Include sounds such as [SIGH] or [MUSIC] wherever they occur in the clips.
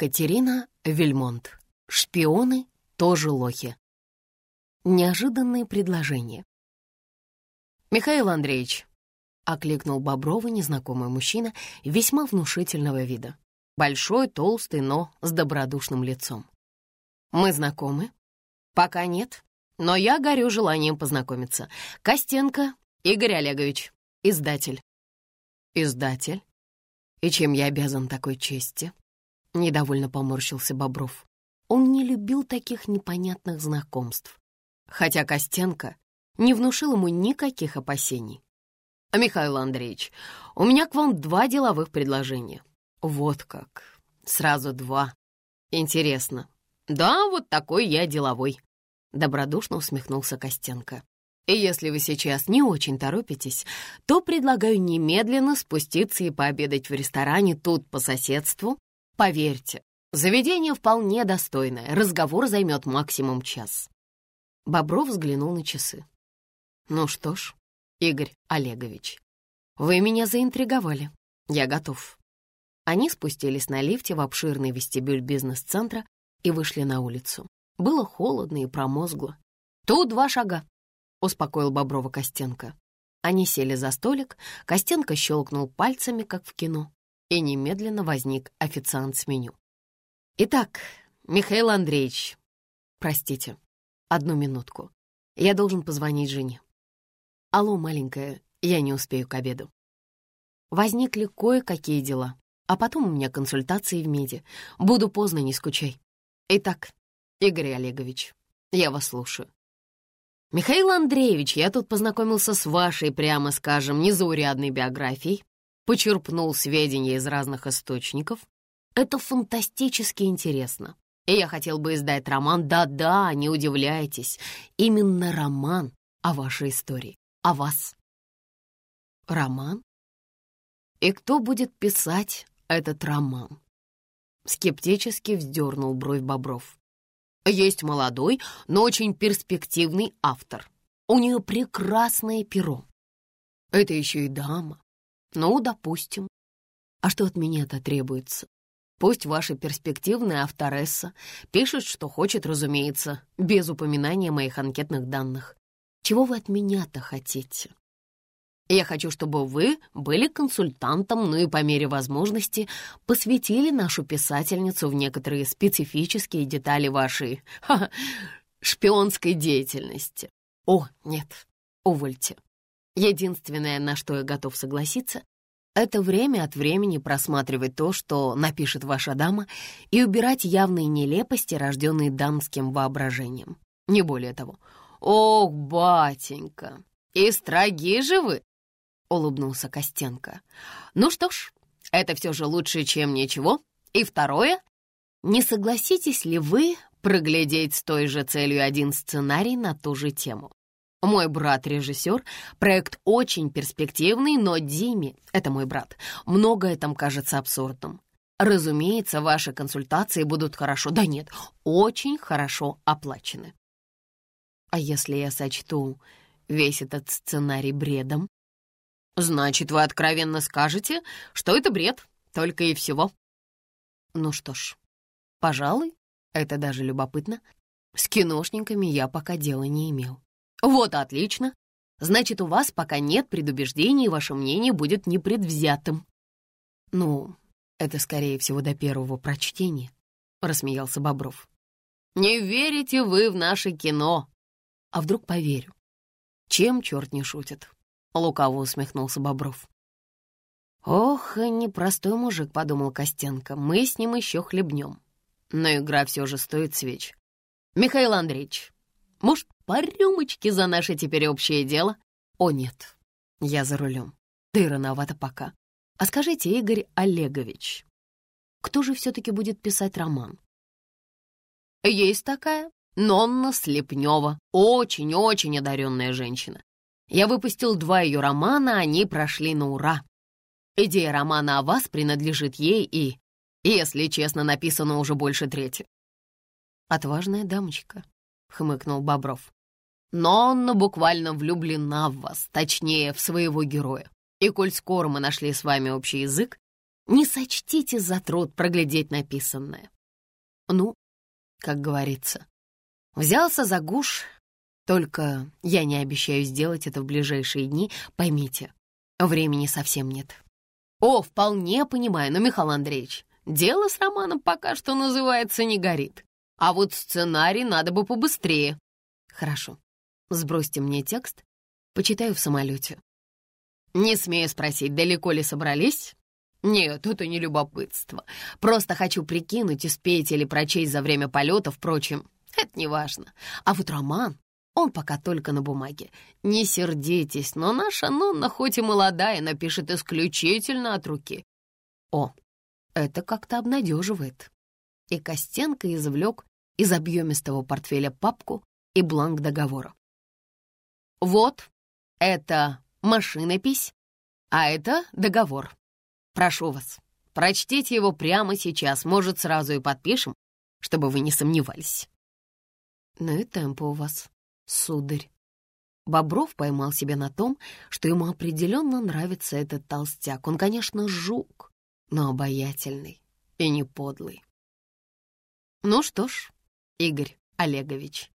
Екатерина Вельмонт. Шпионы тоже лохи. Неожиданные предложения. «Михаил Андреевич», — окликнул Боброва незнакомый мужчина весьма внушительного вида. Большой, толстый, но с добродушным лицом. «Мы знакомы?» «Пока нет, но я горю желанием познакомиться. Костенко Игорь Олегович, издатель». «Издатель? И чем я обязан такой чести?» Недовольно поморщился Бобров. Он не любил таких непонятных знакомств. Хотя Костенко не внушил ему никаких опасений. «Михаил Андреевич, у меня к вам два деловых предложения». «Вот как. Сразу два. Интересно». «Да, вот такой я деловой», — добродушно усмехнулся Костенко. «И если вы сейчас не очень торопитесь, то предлагаю немедленно спуститься и пообедать в ресторане тут по соседству Поверьте, заведение вполне достойное, разговор займет максимум час. Бобров взглянул на часы. Ну что ж, Игорь Олегович, вы меня заинтриговали. Я готов. Они спустились на лифте в обширный вестибюль бизнес-центра и вышли на улицу. Было холодно и промозгло. «Тут два шага», — успокоил Боброва Костенко. Они сели за столик, Костенко щелкнул пальцами, как в кино и немедленно возник официант с меню. «Итак, Михаил Андреевич, простите, одну минутку. Я должен позвонить жене. Алло, маленькая, я не успею к обеду. Возникли кое-какие дела, а потом у меня консультации в МИДе. Буду поздно, не скучай. Итак, Игорь Олегович, я вас слушаю. Михаил Андреевич, я тут познакомился с вашей, прямо скажем, незаурядной биографией почерпнул сведения из разных источников. Это фантастически интересно. И я хотел бы издать роман «Да-да, не удивляйтесь». Именно роман о вашей истории, о вас. Роман? И кто будет писать этот роман? Скептически вздернул бровь Бобров. Есть молодой, но очень перспективный автор. У нее прекрасное перо. Это еще и дама, ну, допустим. А что от меня-то требуется? Пусть ваша перспективная авторесса пишет, что хочет, разумеется, без упоминания моих анкетных данных. Чего вы от меня-то хотите? Я хочу, чтобы вы были консультантом, ну и по мере возможности посвятили нашу писательницу в некоторые специфические детали вашей ха, шпионской деятельности. О, нет, увольте. Единственное, на что я готов согласиться, это время от времени просматривать то, что напишет ваша дама, и убирать явные нелепости, рожденные дамским воображением. Не более того. «Ох, батенька, и строги же вы!» — улыбнулся Костенко. «Ну что ж, это все же лучше, чем ничего. И второе, не согласитесь ли вы проглядеть с той же целью один сценарий на ту же тему? Мой брат режиссер, проект очень перспективный, но Диме, это мой брат, многое там кажется абсурдным. Разумеется, ваши консультации будут хорошо, да нет, очень хорошо оплачены. А если я сочту весь этот сценарий бредом? Значит, вы откровенно скажете, что это бред, только и всего. Ну что ж, пожалуй, это даже любопытно. С киношниками я пока дела не имел. «Вот отлично. Значит, у вас пока нет предубеждений, и ваше мнение будет непредвзятым». «Ну, это, скорее всего, до первого прочтения», — рассмеялся Бобров. «Не верите вы в наше кино?» «А вдруг поверю?» «Чем черт не шутит?» — лукаво усмехнулся Бобров. «Ох, непростой мужик», — подумал Костенко. «Мы с ним еще хлебнем. Но игра все же стоит свеч. Михаил Андреевич, может, по рюмочке за наше теперь общее дело? О, нет, я за рулем. Да и рановато пока. А скажите, Игорь Олегович, кто же все-таки будет писать роман? Есть такая Нонна Слепнева, очень-очень одаренная женщина. Я выпустил два ее романа, они прошли на ура. Идея романа о вас принадлежит ей и, если честно, написано уже больше трети. Отважная дамочка, — хмыкнул Бобров. «Но Анна буквально влюблена в вас, точнее, в своего героя. И коль скоро мы нашли с вами общий язык, Не сочтите за труд проглядеть написанное. Ну, как говорится, взялся за гуш, только я не обещаю сделать это в ближайшие дни, поймите, времени совсем нет. О, вполне понимаю, но, Михаил Андреевич, дело с романом пока что называется не горит. А вот сценарий надо бы побыстрее. Хорошо, сбросьте мне текст, почитаю в самолете. Не смею спросить, далеко ли собрались? Нет, это не любопытство. Просто хочу прикинуть, успеете ли прочесть за время полета, впрочем, это не важно. А вот роман, он пока только на бумаге. Не сердитесь, но наша Нонна хоть и молодая, напишет исключительно от руки. О, это как-то обнадеживает. И Костенко извлек из объемистого портфеля папку и бланк договора. Вот, это машинопись, а это договор. Прошу вас, прочтите его прямо сейчас, может, сразу и подпишем, чтобы вы не сомневались. Ну и темпа у вас, сударь. Бобров поймал себя на том, что ему определенно нравится этот толстяк. Он, конечно, жук, но обаятельный и не подлый. Ну что ж, Игорь Олегович,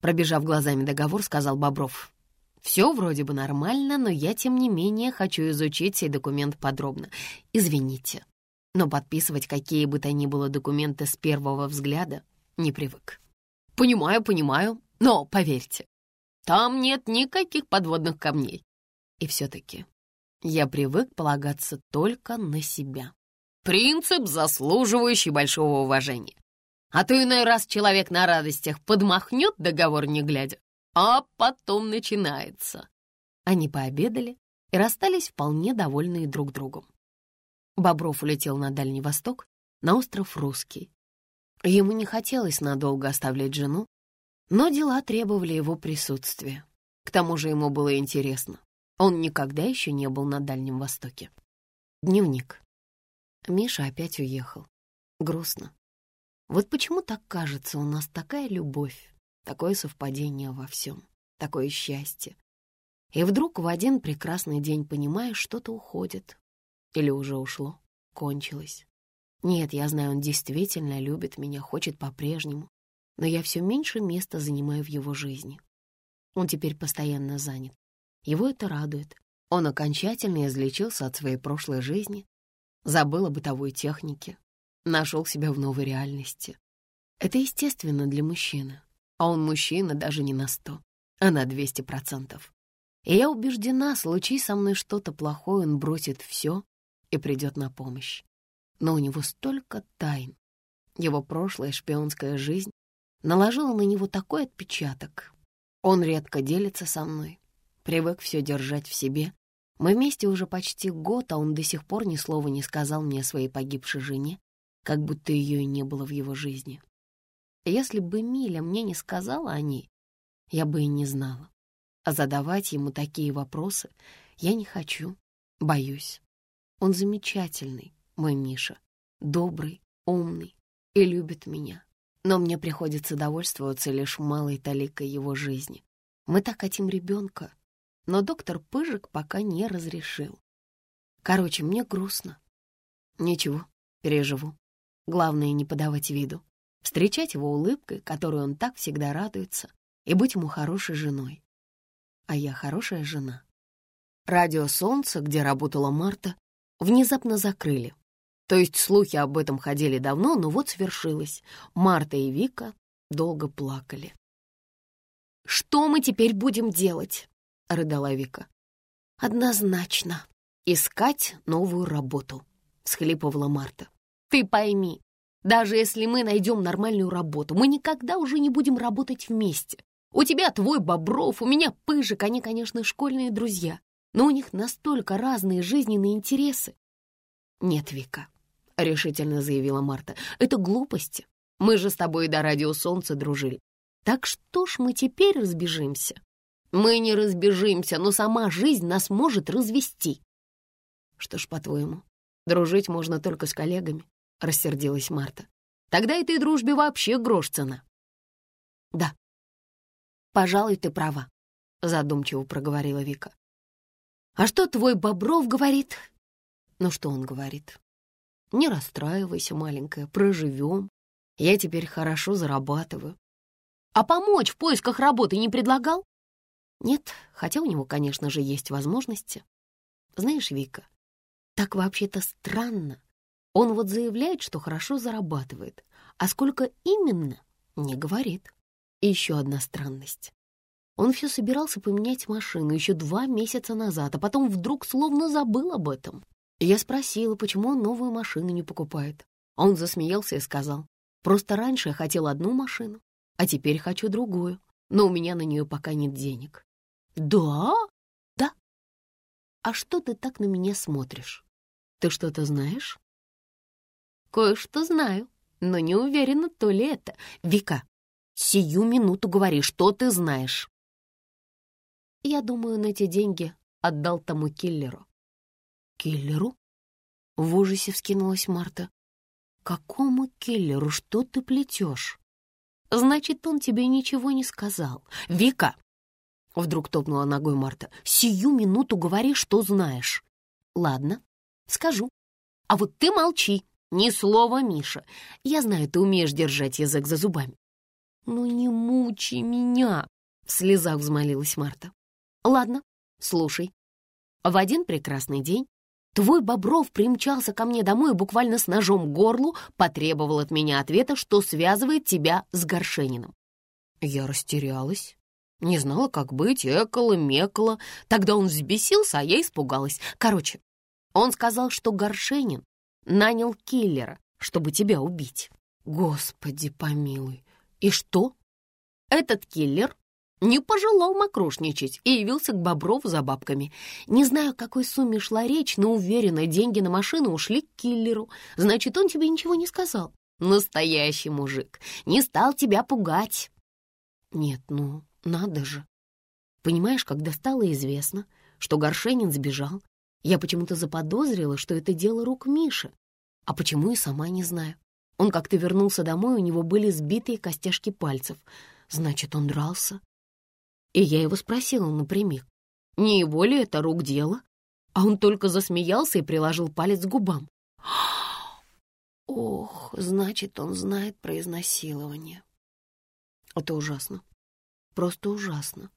пробежав глазами договор, сказал Бобров. Все вроде бы нормально, но я, тем не менее, хочу изучить сей документ подробно. Извините, но подписывать какие бы то ни было документы с первого взгляда не привык. Понимаю, понимаю, но поверьте, там нет никаких подводных камней. И все-таки я привык полагаться только на себя. Принцип, заслуживающий большого уважения. А то иной раз человек на радостях подмахнет договор не глядя, а потом начинается. Они пообедали и расстались вполне довольные друг другом. Бобров улетел на Дальний Восток, на остров Русский. Ему не хотелось надолго оставлять жену, но дела требовали его присутствия. К тому же ему было интересно. Он никогда еще не был на Дальнем Востоке. Дневник. Миша опять уехал. Грустно. Вот почему так кажется, у нас такая любовь, такое совпадение во всем, такое счастье. И вдруг в один прекрасный день понимаешь, что-то уходит. Или уже ушло, кончилось. Нет, я знаю, он действительно любит меня, хочет по-прежнему, но я все меньше места занимаю в его жизни. Он теперь постоянно занят. Его это радует. Он окончательно излечился от своей прошлой жизни, забыл о бытовой технике, нашел себя в новой реальности. Это естественно для мужчины, а он мужчина даже не на сто, а на двести процентов. И я убеждена, случись со мной что-то плохое, он бросит все и придет на помощь. Но у него столько тайн. Его прошлая шпионская жизнь наложила на него такой отпечаток. Он редко делится со мной, привык все держать в себе. Мы вместе уже почти год, а он до сих пор ни слова не сказал мне о своей погибшей жене как будто ее и не было в его жизни. Если бы Миля мне не сказала о ней, я бы и не знала. А задавать ему такие вопросы я не хочу, боюсь. Он замечательный, мой Миша, добрый, умный и любит меня. Но мне приходится довольствоваться лишь малой таликой его жизни. Мы так хотим ребенка, но доктор Пыжик пока не разрешил. Короче, мне грустно. Ничего, переживу. Главное, не подавать виду. Встречать его улыбкой, которой он так всегда радуется, и быть ему хорошей женой. А я хорошая жена. Радио «Солнце», где работала Марта, внезапно закрыли. То есть слухи об этом ходили давно, но вот свершилось. Марта и Вика долго плакали. «Что мы теперь будем делать?» — рыдала Вика. «Однозначно. Искать новую работу», — всхлипывала Марта. Ты пойми, даже если мы найдем нормальную работу, мы никогда уже не будем работать вместе. У тебя твой Бобров, у меня Пыжик, они, конечно, школьные друзья, но у них настолько разные жизненные интересы. Нет, Вика, — решительно заявила Марта, — это глупости. Мы же с тобой до радио Солнца дружили. Так что ж мы теперь разбежимся? Мы не разбежимся, но сама жизнь нас может развести. Что ж, по-твоему, дружить можно только с коллегами? — рассердилась Марта. «Тогда этой дружбе вообще грош цена». «Да, пожалуй, ты права», — задумчиво проговорила Вика. «А что твой Бобров говорит?» «Ну что он говорит? Не расстраивайся, маленькая, проживем. Я теперь хорошо зарабатываю. А помочь в поисках работы не предлагал? Нет, хотя у него, конечно же, есть возможности. Знаешь, Вика, так вообще-то странно. Он вот заявляет, что хорошо зарабатывает, а сколько именно, не говорит. И еще одна странность. Он все собирался поменять машину еще два месяца назад, а потом вдруг словно забыл об этом. Я спросила, почему он новую машину не покупает. А он засмеялся и сказал, просто раньше я хотел одну машину, а теперь хочу другую, но у меня на нее пока нет денег. Да? Да. А что ты так на меня смотришь? Ты что-то знаешь? Кое-что знаю, но не уверена, то ли это. Вика, сию минуту говори, что ты знаешь. Я думаю, на эти деньги отдал тому киллеру. Киллеру? В ужасе вскинулась Марта. Какому киллеру? Что ты плетешь? Значит, он тебе ничего не сказал. Вика! Вдруг топнула ногой Марта. Сию минуту говори, что знаешь. Ладно, скажу. А вот ты молчи. Ни слова, Миша. Я знаю, ты умеешь держать язык за зубами. Ну не мучи меня, в слезах взмолилась Марта. Ладно, слушай. В один прекрасный день твой Бобров примчался ко мне домой и буквально с ножом к горлу потребовал от меня ответа, что связывает тебя с Горшениным. Я растерялась. Не знала, как быть, экала, мекала. Тогда он взбесился, а я испугалась. Короче, он сказал, что Горшенин нанял киллера, чтобы тебя убить. Господи помилуй. И что? Этот киллер не пожелал мокрошничать и явился к Боброву за бабками. Не знаю, о какой сумме шла речь, но уверена, деньги на машину ушли к киллеру. Значит, он тебе ничего не сказал. Настоящий мужик. Не стал тебя пугать. Нет, ну, надо же. Понимаешь, когда стало известно, что Горшенин сбежал, я почему-то заподозрила, что это дело рук Миши. А почему и сама не знаю. Он как-то вернулся домой, у него были сбитые костяшки пальцев. Значит, он дрался. И я его спросила напрямик, не его ли это рук дело? А он только засмеялся и приложил палец к губам. [GASPS] Ох, значит, он знает про изнасилование. Это ужасно. Просто ужасно.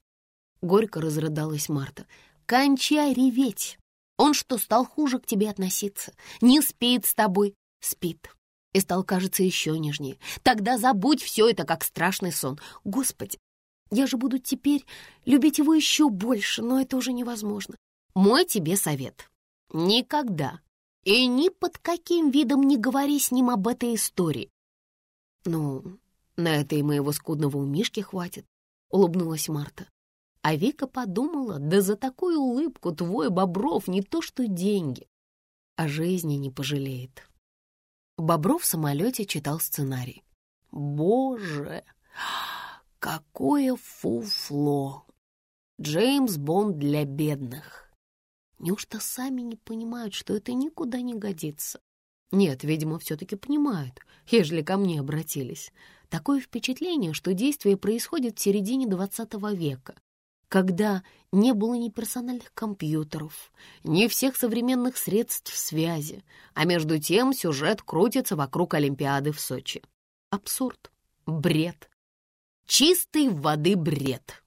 Горько разрыдалась Марта. Кончай реветь. Он что, стал хуже к тебе относиться? Не спит с тобой? Спит. И стал, кажется, еще нежнее. Тогда забудь все это, как страшный сон. Господи, я же буду теперь любить его еще больше, но это уже невозможно. Мой тебе совет. Никогда и ни под каким видом не говори с ним об этой истории. Ну, на это и моего скудного умишки хватит, улыбнулась Марта. А Вика подумала, да за такую улыбку твой Бобров не то что деньги, а жизни не пожалеет. Бобров в самолете читал сценарий. Боже! Какое фуфло! Джеймс Бонд для бедных. Неужто сами не понимают, что это никуда не годится? Нет, видимо, все-таки понимают, ежели ко мне обратились. Такое впечатление, что действие происходит в середине двадцатого века, когда не было ни персональных компьютеров, ни всех современных средств связи, а между тем сюжет крутится вокруг Олимпиады в Сочи. Абсурд, бред, Чистой воды бред.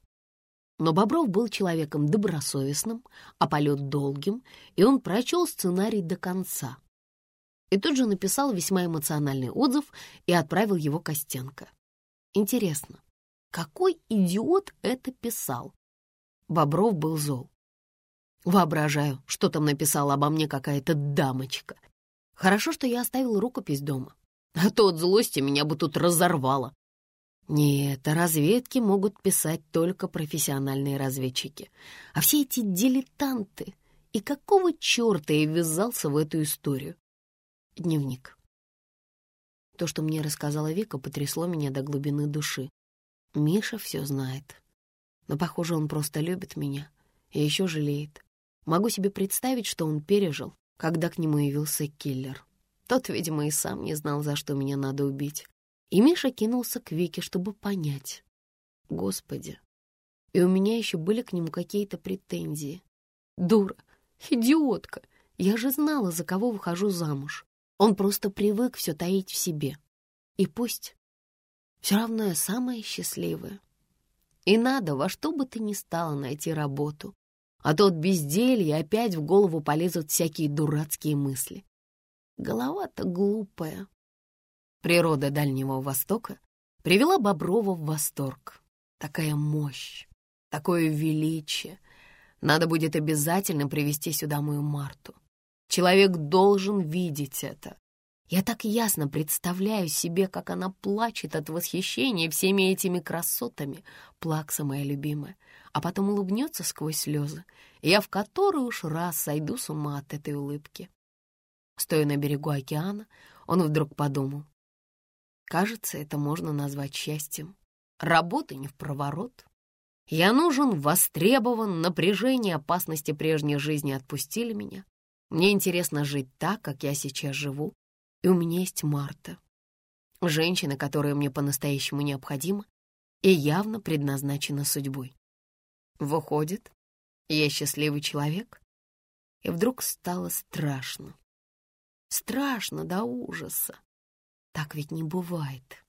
Но Бобров был человеком добросовестным, а полет долгим, и он прочел сценарий до конца. И тут же написал весьма эмоциональный отзыв и отправил его Костенко. Интересно, какой идиот это писал? Бобров был зол. Воображаю, что там написала обо мне какая-то дамочка. Хорошо, что я оставил рукопись дома, а то от злости меня бы тут разорвало. Нет, о разведке могут писать только профессиональные разведчики. А все эти дилетанты... И какого черта я ввязался в эту историю? Дневник. То, что мне рассказала Вика, потрясло меня до глубины души. Миша все знает. Но, похоже, он просто любит меня и еще жалеет. Могу себе представить, что он пережил, когда к нему явился киллер. Тот, видимо, и сам не знал, за что меня надо убить. И Миша кинулся к Вике, чтобы понять. Господи, и у меня еще были к нему какие-то претензии. Дура, идиотка, я же знала, за кого выхожу замуж. Он просто привык все таить в себе. И пусть. Все равно я самая счастливая. И надо во что бы ты ни стала найти работу. А то от безделья опять в голову полезут всякие дурацкие мысли. Голова-то глупая. Природа Дальнего Востока привела Боброва в восторг. Такая мощь, такое величие. Надо будет обязательно привести сюда мою Марту. Человек должен видеть это. Я так ясно представляю себе, как она плачет от восхищения всеми этими красотами, плакса моя любимая, а потом улыбнется сквозь слезы, я в который уж раз сойду с ума от этой улыбки. Стоя на берегу океана, он вдруг подумал. Кажется, это можно назвать счастьем. Работа не в проворот. Я нужен, востребован, напряжение опасности прежней жизни отпустили меня. Мне интересно жить так, как я сейчас живу, и у меня есть Марта. Женщина, которая мне по-настоящему необходима и явно предназначена судьбой. Выходит, я счастливый человек? И вдруг стало страшно. Страшно до ужаса. Так ведь не бывает.